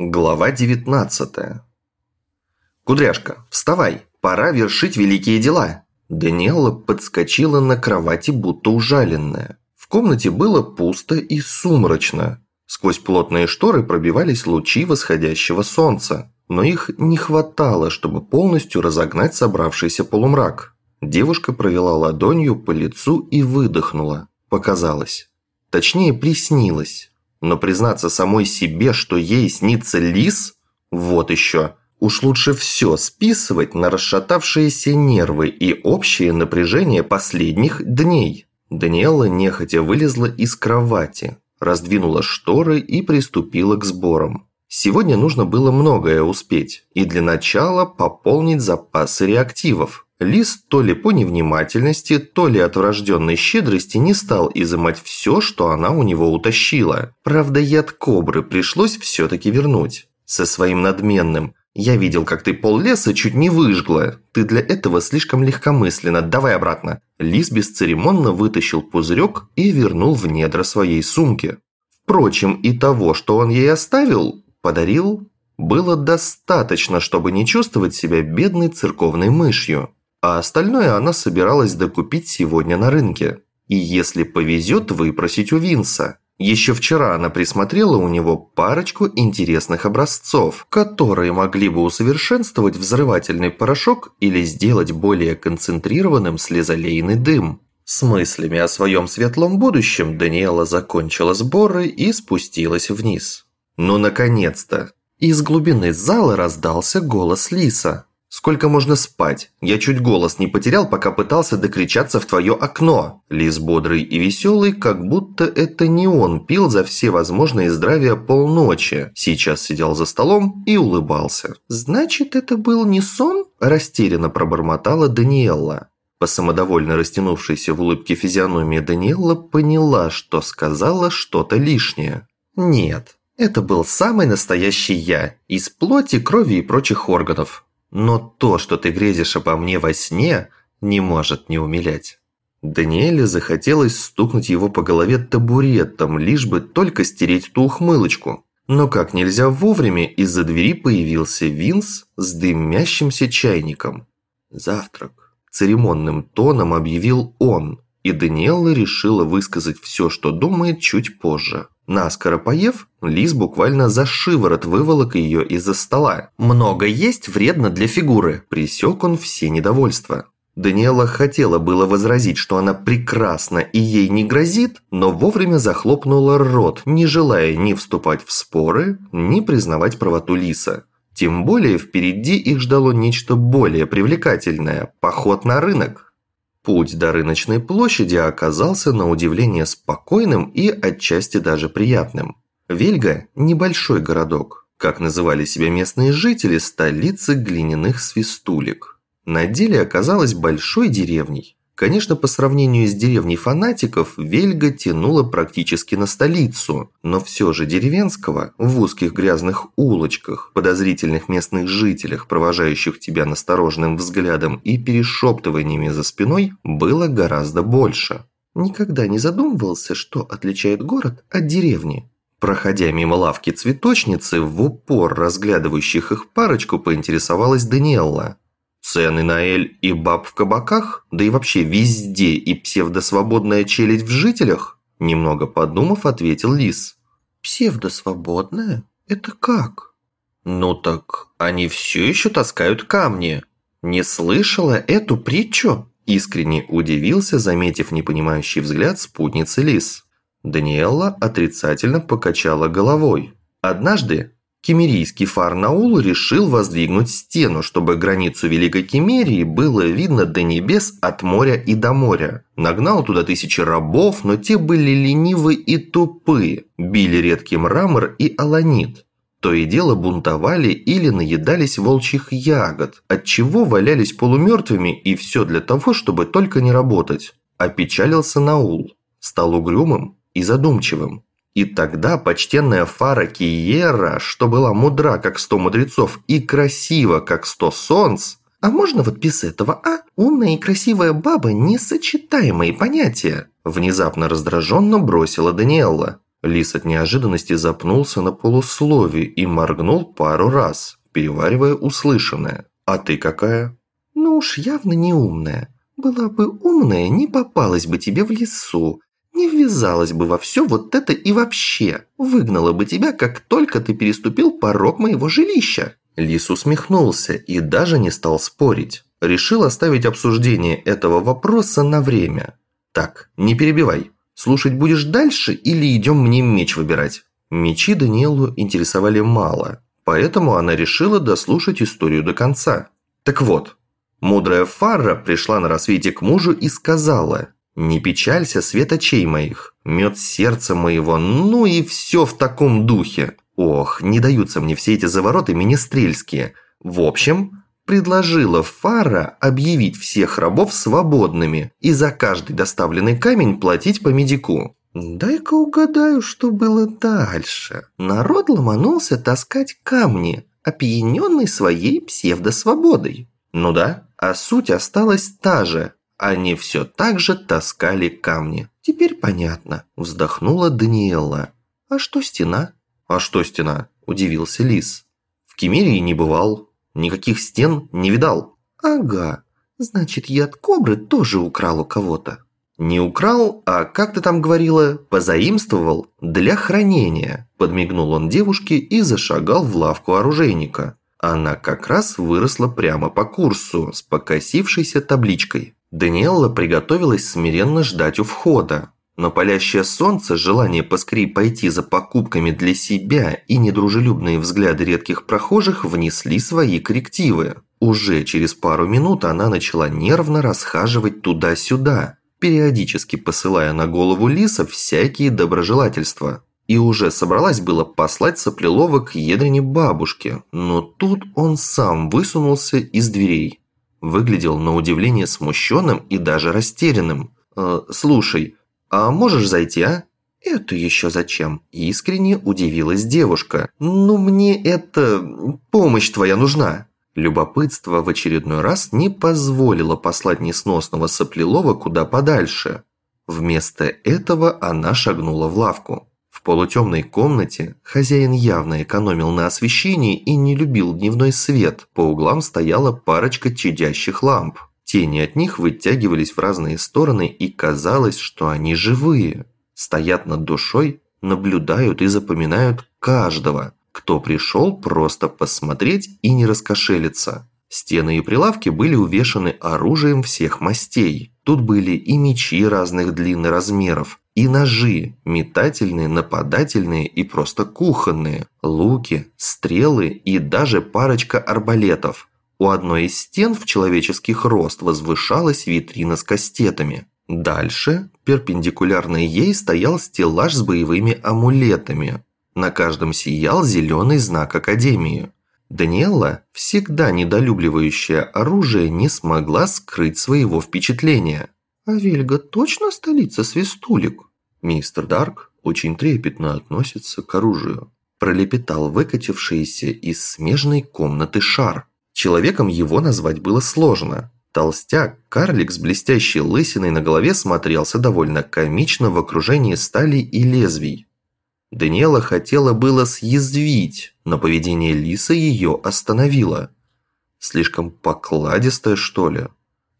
Глава 19 «Кудряшка, вставай! Пора вершить великие дела!» Даниэла подскочила на кровати, будто ужаленная. В комнате было пусто и сумрачно. Сквозь плотные шторы пробивались лучи восходящего солнца, но их не хватало, чтобы полностью разогнать собравшийся полумрак. Девушка провела ладонью по лицу и выдохнула. Показалось. Точнее, приснилось. Но признаться самой себе, что ей снится лис? Вот еще. Уж лучше все списывать на расшатавшиеся нервы и общее напряжение последних дней. Даниэла нехотя вылезла из кровати, раздвинула шторы и приступила к сборам. Сегодня нужно было многое успеть, и для начала пополнить запасы реактивов. Лис то ли по невнимательности, то ли от врожденной щедрости не стал изымать все, что она у него утащила. Правда, яд кобры пришлось все-таки вернуть. Со своим надменным «Я видел, как ты пол леса чуть не выжгла. Ты для этого слишком легкомысленно. Давай обратно». Лис бесцеремонно вытащил пузырек и вернул в недра своей сумки. Впрочем, и того, что он ей оставил, подарил, было достаточно, чтобы не чувствовать себя бедной церковной мышью а остальное она собиралась докупить сегодня на рынке. И если повезет, выпросить у Винса. Еще вчера она присмотрела у него парочку интересных образцов, которые могли бы усовершенствовать взрывательный порошок или сделать более концентрированным слезолейный дым. С мыслями о своем светлом будущем Даниэла закончила сборы и спустилась вниз. Ну, наконец-то! Из глубины зала раздался голос Лиса. «Сколько можно спать? Я чуть голос не потерял, пока пытался докричаться в твое окно». Лис бодрый и веселый, как будто это не он пил за все возможные здравия полночи. Сейчас сидел за столом и улыбался. «Значит, это был не сон?» – растерянно пробормотала Даниэлла. По самодовольно растянувшейся в улыбке физиономии Даниэлла поняла, что сказала что-то лишнее. «Нет, это был самый настоящий я, из плоти, крови и прочих органов. Но то, что ты грезишь обо мне во сне, не может не умилять». Даниэле захотелось стукнуть его по голове табуретом, лишь бы только стереть ту ухмылочку. Но как нельзя вовремя из-за двери появился Винс с дымящимся чайником. «Завтрак», – церемонным тоном объявил он, и Даниэла решила высказать все, что думает, чуть позже. Наскоро поев, Лис буквально за шиворот выволок ее из-за стола. «Много есть вредно для фигуры», – присек он все недовольства. Даниэла хотела было возразить, что она прекрасна и ей не грозит, но вовремя захлопнула рот, не желая ни вступать в споры, ни признавать правоту Лиса. Тем более впереди их ждало нечто более привлекательное – поход на рынок. Путь до рыночной площади оказался на удивление спокойным и отчасти даже приятным. Вельга – небольшой городок, как называли себя местные жители, столицы глиняных свистулек. На деле оказалась большой деревней. Конечно, по сравнению с деревней фанатиков, Вельга тянула практически на столицу, но все же деревенского, в узких грязных улочках, подозрительных местных жителях, провожающих тебя настороженным взглядом и перешептываниями за спиной, было гораздо больше. Никогда не задумывался, что отличает город от деревни. Проходя мимо лавки цветочницы, в упор разглядывающих их парочку поинтересовалась Даниэлла. Цены на эль и баб в кабаках, да и вообще везде и псевдосвободная челядь в жителях? Немного подумав, ответил Лис. Псевдосвободная? Это как? Ну так, они все еще таскают камни. Не слышала эту притчу? Искренне удивился, заметив непонимающий взгляд спутницы Лис. Даниэлла отрицательно покачала головой. Однажды Кемерийский Фарнаул решил воздвигнуть стену, чтобы границу Великой Кемерии было видно до небес от моря и до моря. Нагнал туда тысячи рабов, но те были ленивы и тупые, били редкий мрамор и аланит. То и дело бунтовали или наедались волчьих ягод, отчего валялись полумертвыми и все для того, чтобы только не работать. Опечалился Наул, стал угрюмым и задумчивым. И тогда почтенная Фара Киера, что была мудра, как сто мудрецов, и красива, как сто солнц, а можно вот без этого, а? Умная и красивая баба – несочетаемые понятия. Внезапно раздраженно бросила Даниэлла. Лис от неожиданности запнулся на полуслове и моргнул пару раз, переваривая услышанное. «А ты какая?» «Ну уж явно не умная. Была бы умная, не попалась бы тебе в лесу, не ввязалась бы во все вот это и вообще. Выгнала бы тебя, как только ты переступил порог моего жилища». Лис усмехнулся и даже не стал спорить. Решил оставить обсуждение этого вопроса на время. «Так, не перебивай. Слушать будешь дальше или идем мне меч выбирать?» Мечи Даниэлу интересовали мало, поэтому она решила дослушать историю до конца. Так вот, мудрая Фарра пришла на рассвете к мужу и сказала «Не печалься, свет очей моих, мед сердца моего, ну и все в таком духе. Ох, не даются мне все эти завороты министрельские. В общем, предложила Фара объявить всех рабов свободными и за каждый доставленный камень платить по медику. Дай-ка угадаю, что было дальше. Народ ломанулся таскать камни, опьяненный своей псевдосвободой. Ну да, а суть осталась та же. Они все так же таскали камни. Теперь понятно, вздохнула Даниэла. А что стена? А что стена? Удивился Лис. В Кемерии не бывал, Никаких стен не видал. Ага, значит, яд кобры тоже украл у кого-то. Не украл, а, как ты там говорила, позаимствовал для хранения. Подмигнул он девушке и зашагал в лавку оружейника. Она как раз выросла прямо по курсу с покосившейся табличкой. Даниэлла приготовилась смиренно ждать у входа. Но палящее солнце, желание поскорей пойти за покупками для себя и недружелюбные взгляды редких прохожих внесли свои коррективы. Уже через пару минут она начала нервно расхаживать туда-сюда, периодически посылая на голову Лиса всякие доброжелательства. И уже собралась было послать Соплелова к ядрине бабушке, но тут он сам высунулся из дверей. Выглядел на удивление смущенным и даже растерянным. «Э, «Слушай, «А можешь зайти, а?» «Это еще зачем?» Искренне удивилась девушка. «Ну мне это... помощь твоя нужна». Любопытство в очередной раз не позволило послать несносного соплелова куда подальше. Вместо этого она шагнула в лавку. Полутемной комнате хозяин явно экономил на освещении и не любил дневной свет. По углам стояла парочка чадящих ламп. Тени от них вытягивались в разные стороны, и казалось, что они живые. Стоят над душой, наблюдают и запоминают каждого, кто пришел просто посмотреть и не раскошелиться. Стены и прилавки были увешаны оружием всех мастей. Тут были и мечи разных длин и размеров, и ножи, метательные, нападательные и просто кухонные, луки, стрелы и даже парочка арбалетов. У одной из стен в человеческих рост возвышалась витрина с кастетами. Дальше, перпендикулярно ей, стоял стеллаж с боевыми амулетами. На каждом сиял зеленый знак Академии. Даниэлла, всегда недолюбливающая оружие, не смогла скрыть своего впечатления. «А Вельга точно столица свистулик?» Мистер Дарк очень трепетно относится к оружию. Пролепетал выкатившийся из смежной комнаты шар. Человеком его назвать было сложно. Толстяк, карлик с блестящей лысиной на голове смотрелся довольно комично в окружении стали и лезвий. Даниэла хотела было съязвить, но поведение Лиса ее остановило. Слишком покладистая, что ли?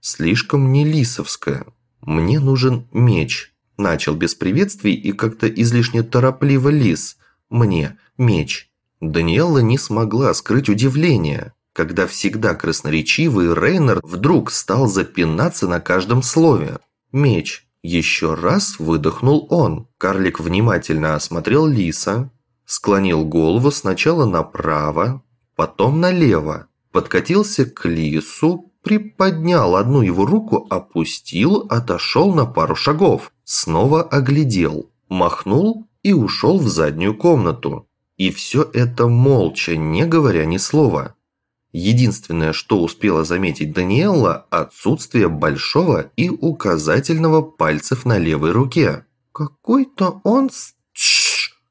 Слишком не лисовская. Мне нужен меч. Начал без приветствий и как-то излишне торопливо Лис. Мне меч. Даниэла не смогла скрыть удивление когда всегда красноречивый Рейнер вдруг стал запинаться на каждом слове. «Меч». Еще раз выдохнул он. Карлик внимательно осмотрел лиса, склонил голову сначала направо, потом налево, подкатился к лису, приподнял одну его руку, опустил, отошел на пару шагов, снова оглядел, махнул и ушел в заднюю комнату. И все это молча, не говоря ни слова. Единственное, что успела заметить Даниэлла – отсутствие большого и указательного пальцев на левой руке. «Какой-то он с...»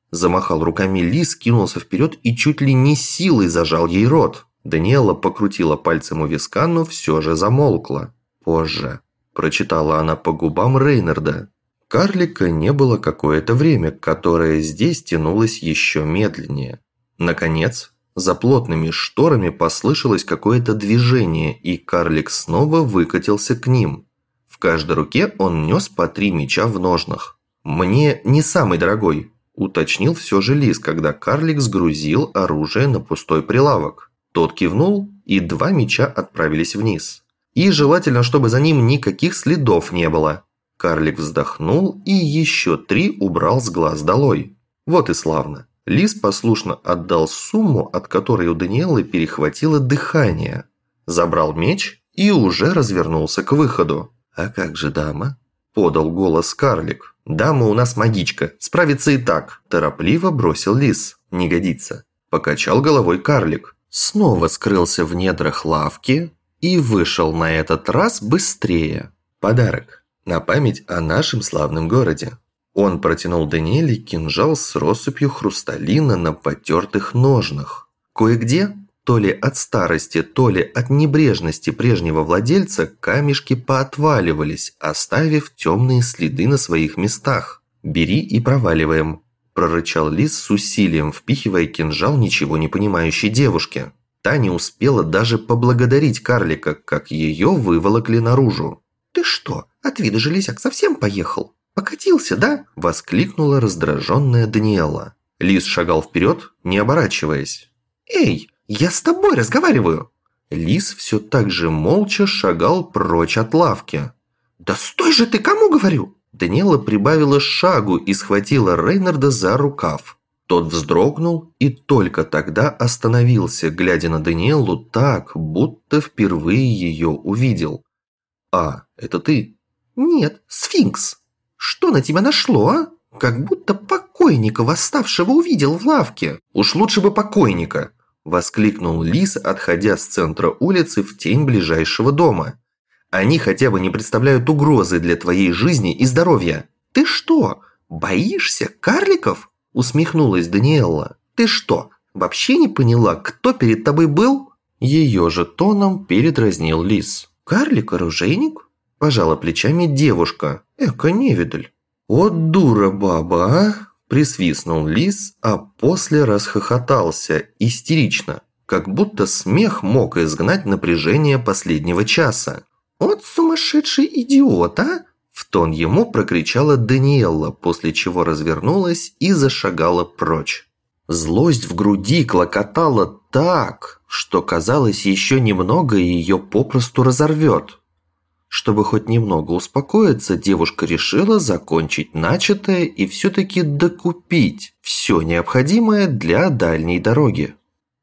Замахал руками Лис, кинулся вперед и чуть ли не силой зажал ей рот. Даниэла покрутила пальцем у виска, но все же замолкла. «Позже», – прочитала она по губам Рейнарда. Карлика не было какое-то время, которое здесь тянулось еще медленнее. Наконец, за плотными шторами послышалось какое-то движение, и карлик снова выкатился к ним. В каждой руке он нес по три меча в ножнах. «Мне не самый дорогой», – уточнил все же Лис, когда карлик сгрузил оружие на пустой прилавок. Тот кивнул, и два меча отправились вниз. И желательно, чтобы за ним никаких следов не было. Карлик вздохнул и еще три убрал с глаз долой. Вот и славно. Лис послушно отдал сумму, от которой у Даниэлы перехватило дыхание. Забрал меч и уже развернулся к выходу. «А как же дама?» – подал голос карлик. «Дама у нас магичка, справится и так», – торопливо бросил лис. «Не годится». Покачал головой карлик. Снова скрылся в недрах лавки и вышел на этот раз быстрее. Подарок. На память о нашем славном городе. Он протянул Даниэле кинжал с россыпью хрусталина на потертых ножнах. Кое-где, то ли от старости, то ли от небрежности прежнего владельца, камешки поотваливались, оставив темные следы на своих местах. «Бери и проваливаем», – прорычал Лис с усилием, впихивая кинжал ничего не понимающей девушке. Та не успела даже поблагодарить карлика, как ее выволокли наружу. «Ты что, от вида железяк совсем поехал?» «Покатился, да?» – воскликнула раздраженная Даниэла. Лис шагал вперед, не оборачиваясь. «Эй, я с тобой разговариваю!» Лис все так же молча шагал прочь от лавки. «Да стой же ты, кому говорю?» Даниэла прибавила шагу и схватила Рейнарда за рукав. Тот вздрогнул и только тогда остановился, глядя на Даниэлу так, будто впервые ее увидел. «А, это ты?» «Нет, сфинкс!» Что на тебя нашло, а? Как будто покойника восставшего увидел в лавке. Уж лучше бы покойника!» Воскликнул Лис, отходя с центра улицы в тень ближайшего дома. «Они хотя бы не представляют угрозы для твоей жизни и здоровья». «Ты что, боишься карликов?» Усмехнулась Даниэлла. «Ты что, вообще не поняла, кто перед тобой был?» Ее же тоном передразнил Лис. «Карлик-оружейник?» Пожала плечами девушка. Эка невидаль. «Вот дура баба, а!» Присвистнул лис, а после расхохотался, истерично, как будто смех мог изгнать напряжение последнего часа. «Вот сумасшедший идиот, а!» В тон ему прокричала Даниэлла, после чего развернулась и зашагала прочь. Злость в груди клокотала так, что казалось еще немного и ее попросту разорвет. Чтобы хоть немного успокоиться, девушка решила закончить начатое и все-таки докупить все необходимое для дальней дороги.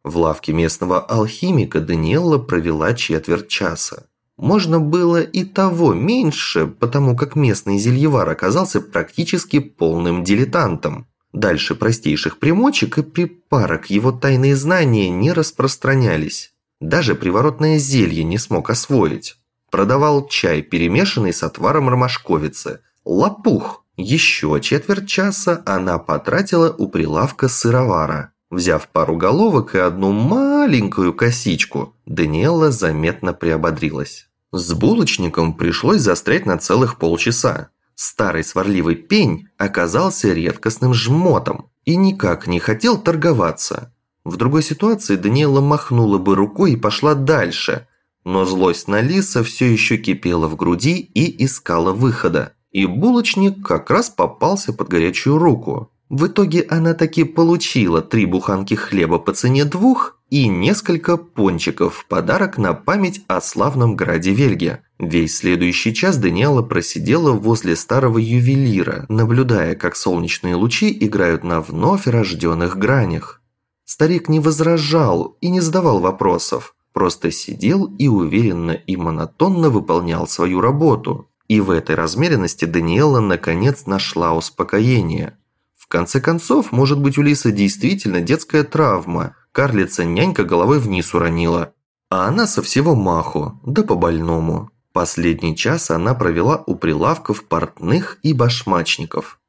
В лавке местного алхимика Даниэлла провела четверть часа. Можно было и того меньше, потому как местный зельевар оказался практически полным дилетантом. Дальше простейших примочек и припарок его тайные знания не распространялись. Даже приворотное зелье не смог освоить. Продавал чай, перемешанный с отваром ромашковицы. Лопух. Еще четверть часа она потратила у прилавка сыровара. Взяв пару головок и одну маленькую косичку, Даниэла заметно приободрилась. С булочником пришлось застрять на целых полчаса. Старый сварливый пень оказался редкостным жмотом и никак не хотел торговаться. В другой ситуации Даниэла махнула бы рукой и пошла дальше, но злость на Лиса все еще кипела в груди и искала выхода. И булочник как раз попался под горячую руку. В итоге она таки получила три буханки хлеба по цене двух и несколько пончиков в подарок на память о славном граде Вельге. Весь следующий час Даниэла просидела возле старого ювелира, наблюдая, как солнечные лучи играют на вновь рожденных гранях. Старик не возражал и не задавал вопросов просто сидел и уверенно и монотонно выполнял свою работу. И в этой размеренности Даниэла наконец нашла успокоение. В конце концов, может быть у Лисы действительно детская травма, карлица-нянька головой вниз уронила. А она со всего маху, да по больному. Последний час она провела у прилавков портных и башмачников.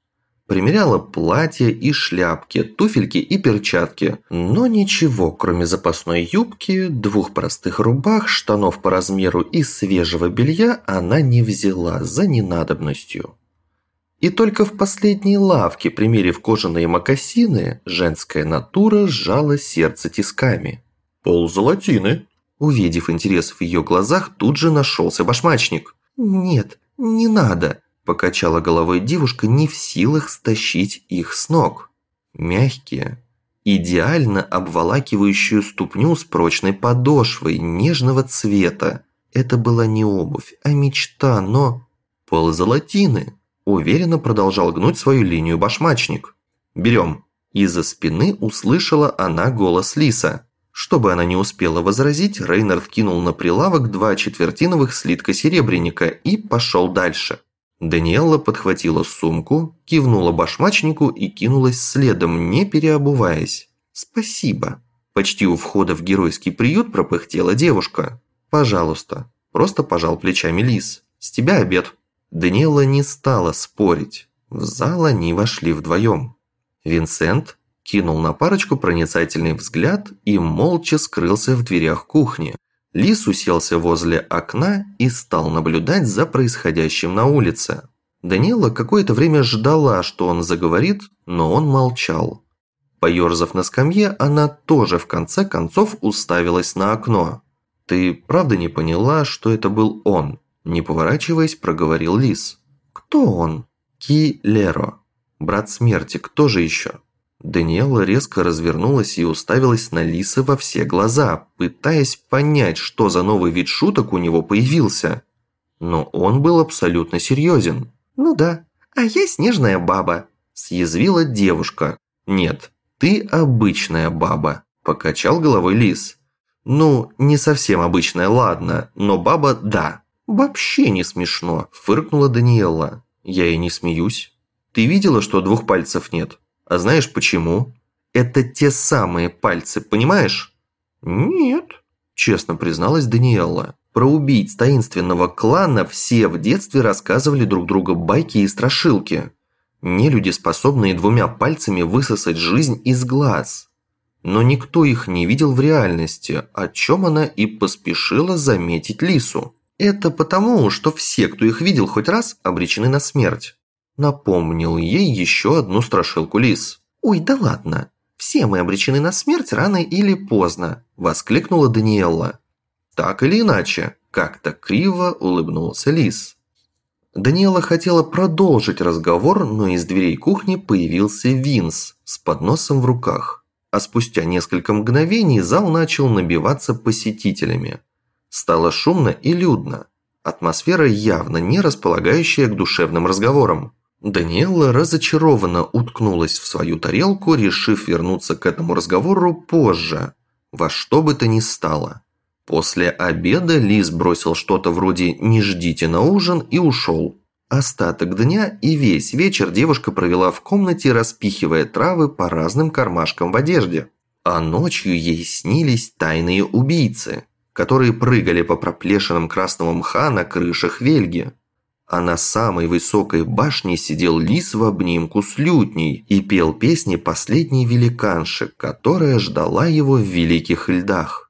Примеряла платья и шляпки, туфельки и перчатки. Но ничего, кроме запасной юбки, двух простых рубах, штанов по размеру и свежего белья она не взяла за ненадобностью. И только в последней лавке, примерив кожаные мокасины, женская натура сжала сердце тисками. «Пол золотины!» Увидев интерес в ее глазах, тут же нашелся башмачник. «Нет, не надо!» – покачала головой девушка, не в силах стащить их с ног. Мягкие, идеально обволакивающую ступню с прочной подошвой нежного цвета. Это была не обувь, а мечта, но... Пол золотины. Уверенно продолжал гнуть свою линию башмачник. «Берем». Из-за спины услышала она голос Лиса. Чтобы она не успела возразить, Рейнард кинул на прилавок два четвертиновых слитка серебряника и пошел дальше. Даниэлла подхватила сумку, кивнула башмачнику и кинулась следом, не переобуваясь. «Спасибо». Почти у входа в геройский приют пропыхтела девушка. «Пожалуйста». Просто пожал плечами Лис. «С тебя обед». Даниэла не стала спорить. В зал они вошли вдвоем. Винсент кинул на парочку проницательный взгляд и молча скрылся в дверях кухни. Лис уселся возле окна и стал наблюдать за происходящим на улице. Даниэла какое-то время ждала, что он заговорит, но он молчал. Поерзав на скамье, она тоже в конце концов уставилась на окно. «Ты правда не поняла, что это был он?» Не поворачиваясь, проговорил Лис. «Кто он?» «Ки Леро. Брат смерти, кто же еще?» Даниэла резко развернулась и уставилась на Лиса во все глаза, пытаясь понять, что за новый вид шуток у него появился. Но он был абсолютно серьезен. «Ну да, а я снежная баба», – съязвила девушка. «Нет, ты обычная баба», – покачал головой Лис. «Ну, не совсем обычная, ладно, но баба – да». «Вообще не смешно», – фыркнула Даниэла. «Я и не смеюсь. Ты видела, что двух пальцев нет?» А знаешь почему? Это те самые пальцы, понимаешь? Нет, честно призналась Даниэлла. Про убийц таинственного клана все в детстве рассказывали друг другу байки и страшилки. Не люди, способные двумя пальцами высосать жизнь из глаз. Но никто их не видел в реальности, о чем она и поспешила заметить Лису. Это потому, что все, кто их видел хоть раз, обречены на смерть. Напомнил ей еще одну страшилку лис. «Ой, да ладно. Все мы обречены на смерть рано или поздно», – воскликнула Даниэлла. «Так или иначе», – как-то криво улыбнулся лис. Даниэла хотела продолжить разговор, но из дверей кухни появился Винс с подносом в руках. А спустя несколько мгновений зал начал набиваться посетителями. Стало шумно и людно. Атмосфера явно не располагающая к душевным разговорам. Даниэла разочарованно уткнулась в свою тарелку, решив вернуться к этому разговору позже, во что бы то ни стало. После обеда Лис бросил что-то вроде «не ждите на ужин» и ушел. Остаток дня и весь вечер девушка провела в комнате, распихивая травы по разным кармашкам в одежде. А ночью ей снились тайные убийцы, которые прыгали по проплешинам красного мха на крышах Вельги а на самой высокой башне сидел лис в обнимку с лютней и пел песни последней великанши, которая ждала его в великих льдах.